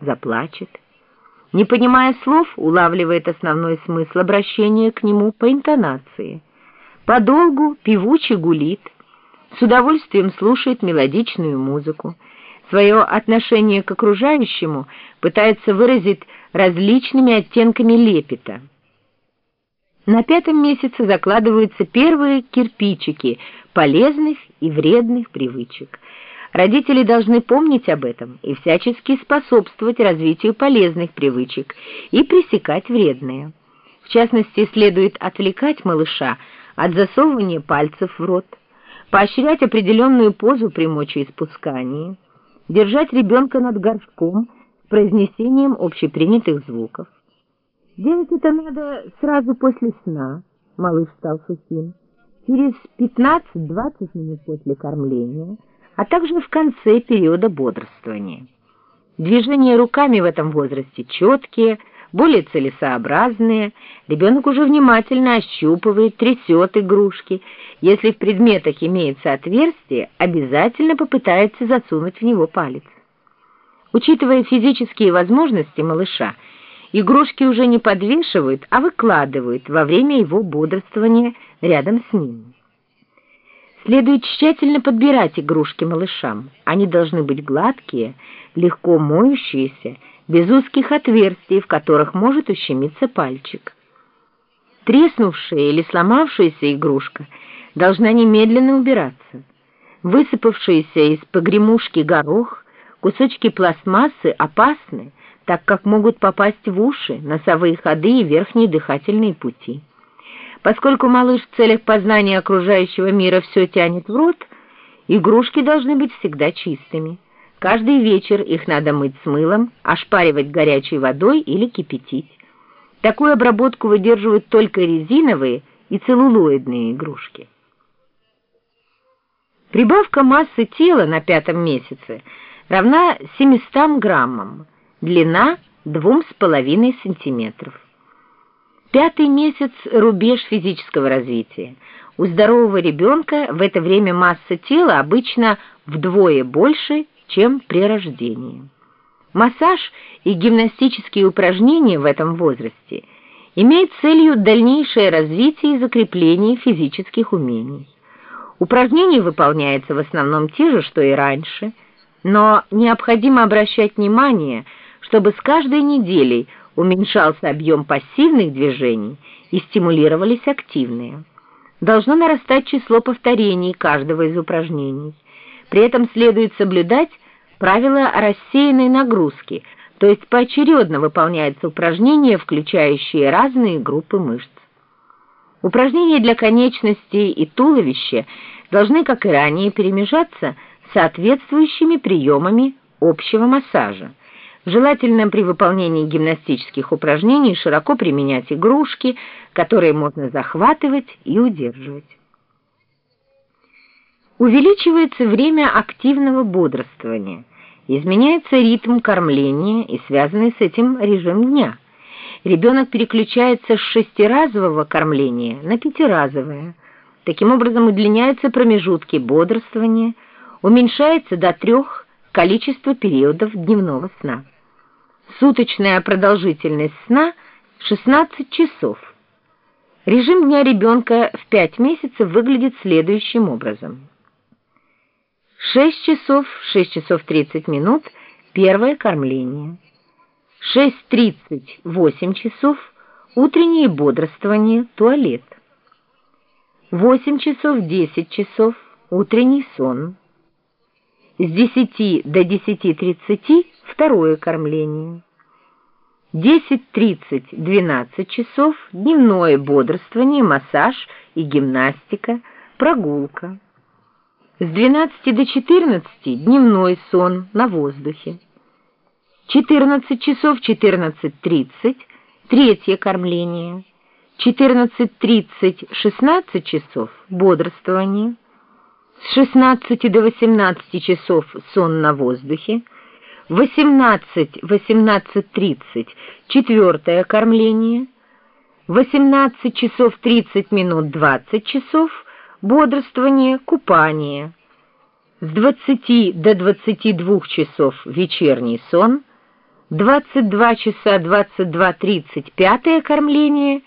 заплачет. Не понимая слов, улавливает основной смысл обращения к нему по интонации. Подолгу певуче гулит, с удовольствием слушает мелодичную музыку. Свое отношение к окружающему пытается выразить различными оттенками лепета. На пятом месяце закладываются первые кирпичики полезных и вредных привычек. Родители должны помнить об этом и всячески способствовать развитию полезных привычек и пресекать вредные. В частности, следует отвлекать малыша от засовывания пальцев в рот, поощрять определенную позу при мочеиспускании, держать ребенка над горшком с произнесением общепринятых звуков. Делать это надо сразу после сна, малыш стал сухим, через 15-20 минут после кормления, а также в конце периода бодрствования. Движения руками в этом возрасте четкие, более целесообразные, ребенок уже внимательно ощупывает, трясет игрушки. Если в предметах имеется отверстие, обязательно попытается засунуть в него палец. Учитывая физические возможности малыша, игрушки уже не подвешивают, а выкладывают во время его бодрствования рядом с ним. Следует тщательно подбирать игрушки малышам. Они должны быть гладкие, легко моющиеся, без узких отверстий, в которых может ущемиться пальчик. Треснувшая или сломавшаяся игрушка должна немедленно убираться. Высыпавшиеся из погремушки горох, кусочки пластмассы опасны, так как могут попасть в уши, носовые ходы и верхние дыхательные пути. Поскольку малыш в целях познания окружающего мира все тянет в рот, игрушки должны быть всегда чистыми. Каждый вечер их надо мыть с мылом, ошпаривать горячей водой или кипятить. Такую обработку выдерживают только резиновые и целлулоидные игрушки. Прибавка массы тела на пятом месяце равна 700 граммам, длина 2,5 сантиметров. Пятый месяц – рубеж физического развития. У здорового ребенка в это время масса тела обычно вдвое больше, чем при рождении. Массаж и гимнастические упражнения в этом возрасте имеют целью дальнейшее развитие и закрепление физических умений. Упражнения выполняются в основном те же, что и раньше, но необходимо обращать внимание, чтобы с каждой неделей уменьшался объем пассивных движений и стимулировались активные. Должно нарастать число повторений каждого из упражнений. При этом следует соблюдать правило рассеянной нагрузки, то есть поочередно выполняются упражнения, включающие разные группы мышц. Упражнения для конечностей и туловища должны, как и ранее, перемежаться соответствующими приемами общего массажа. Желательно при выполнении гимнастических упражнений широко применять игрушки, которые можно захватывать и удерживать. Увеличивается время активного бодрствования. Изменяется ритм кормления и связанный с этим режим дня. Ребенок переключается с шестиразового кормления на пятиразовое. Таким образом удлиняются промежутки бодрствования, уменьшается до трех количество периодов дневного сна. Суточная продолжительность сна – 16 часов. Режим дня ребенка в 5 месяцев выглядит следующим образом. 6 часов, 6 часов 30 минут – первое кормление. 6.30, 8 часов – утреннее бодрствование, туалет. 8 часов, 10 часов – утренний сон. С 10 до 10.30 – второе кормление. 10.30, 12 часов – дневное бодрствование, массаж и гимнастика, прогулка. С 12 до 14 дневной сон на воздухе. 14 часов 14.30 третье кормление. 14.30-16 часов бодрствование. С 16 до 18 часов сон на воздухе. 18-18.30 четвертое кормление. 18 часов 30 минут 20 часов бодрствование, купание. С 20 до 22 часов вечерний сон, 22 часа 22.30 пятое кормление